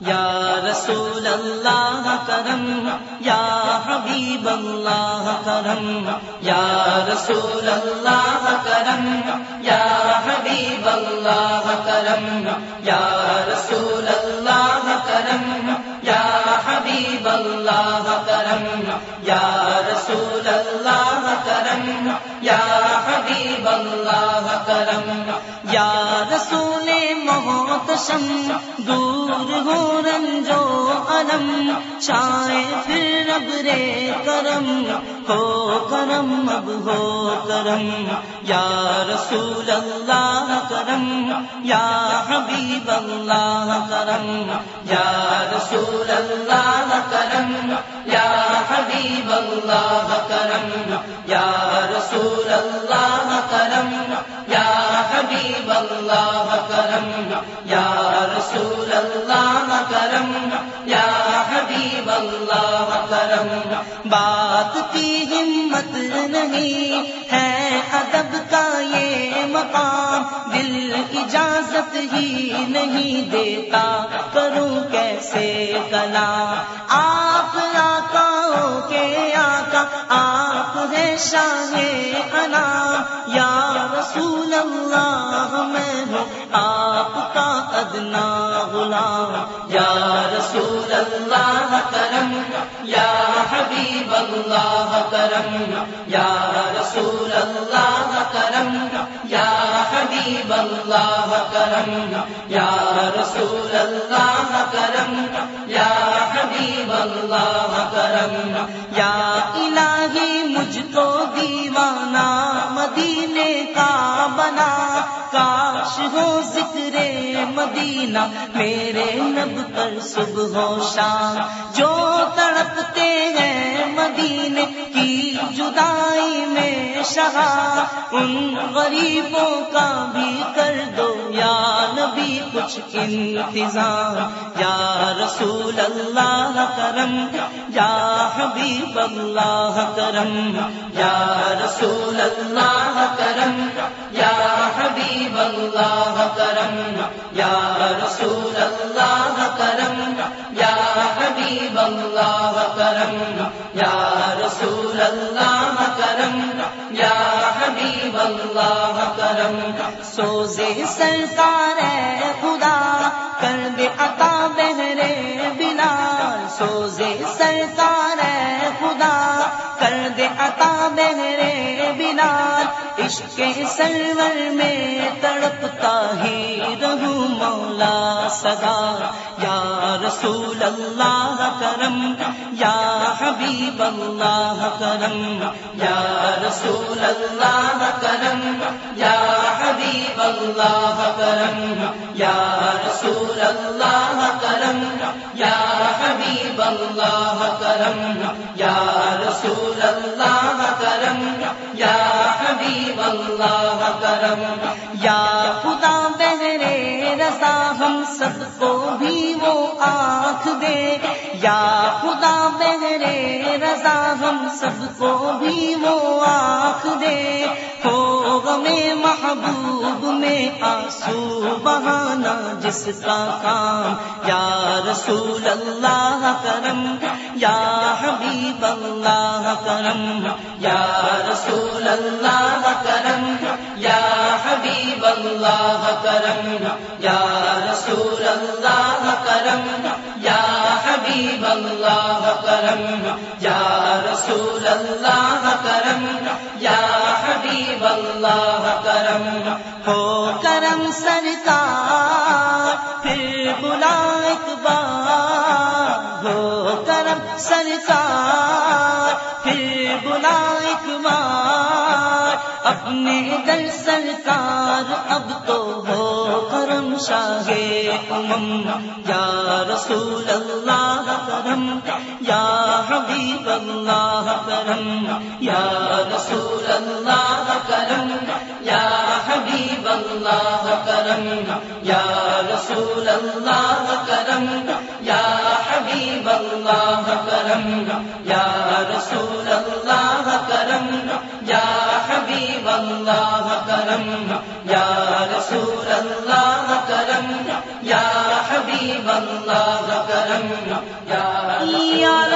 یا رسول اللہ کرم، یا حبیب اللہ کرم، یا رسول اللہ کرم، یا حبیب اللہ کرم، یا رسول اللہ کرم، یا حبیب اللہ کرم، یا رسول اللہ کرم، یا حبیب اللہ کرم، یا رسول محتشم دور ہو رنجو علم چائے پھر رب رے کرم، ہو کرم، اب ہو کرم، یا رسول اللہ کرم، یا حبیب اللہ کرم، یا رسول اللہ کرم، یا حبیب اللہ کرم، یا رسول اللہ کرم یا حبیب اللہ کرم بات کی ہمت نہیں ہے ادب کا یہ مقام، دل اجازت ہی نہیں دیتا، کروں کیسے کلا؟ آپ آقا کے آقا، آپ ہے شاہ انا یا رسول اللہ میں ہوں، آپ کا ادنا غلام۔ یا رسول اللہ کرم، یا حبیب اللہ کرم۔ یا رسول اللہ کرم، یا حبیب اللہ کرم۔ یا رسول اللہ کرم، یا حبیب اللہ کرم۔ یا مدینہ، میرے نب پر صبح ہو شام جو تڑپتے ہیں مدینے کی جدائی میں شہا، ان غریبوں کا بھی کر دو یا نبی کچھ انتظام۔ یا رسول اللہ کرم، یا حبیب اللہ کرم، یا رسول اللہ کرم، یا حبیب اللہ کرم، یا رسول اللہ کرم، یا حبیب اللہ کرم، یا رسول اللہ کرم، یا حبیب اللہ کرم۔ سوزے سرکار خدا، کر دے عطا بہرے بنا سوزے سرکار خدا، کر دے عطا بہرے عشق سرور میں تڑپتا ہی رہوں مولا سدا یا رسول اللہ کرم، یا حبیب اللہ کرم، یا رسول اللہ کرم، یا حبیب اللہ کرم، یا اللہ کرم۔ یا خدا بہرے رضا، ہم سب کو بھی وہ آنکھ دے۔ یا خدا بہرے رضا، ہم سب کو بھی وہ آنکھ دے۔ ہو غمیں محبوب میں آنسو بہانا جس کا کام۔ یا رسول اللہ کرم، یا حبیب اللہ کرم۔ یا رسول اللہ اللہ کرم، یا رسول اللہ کرم، یا حبیب اللہ کرم، یا رسول اللہ کرم، یا حبیب اللہ کرم. ہو کرم سرکار، پھر بلا ایک بار ہو کرم سرکار، پھر بلا ایک بار اپنے دل سرکار اب تو ہو کرم شاہ امم، یا رسول اللہ کرم یا حبیب اللہ کرم یا رسول اللہ کرم یا حبیب اللہ کرم یا رسول اللہ کرم یا حبیب اللہ کرم یا رسول اللہ کرم یا حبیب اللہ کرم کرم یا حبیب اللہ کرم یا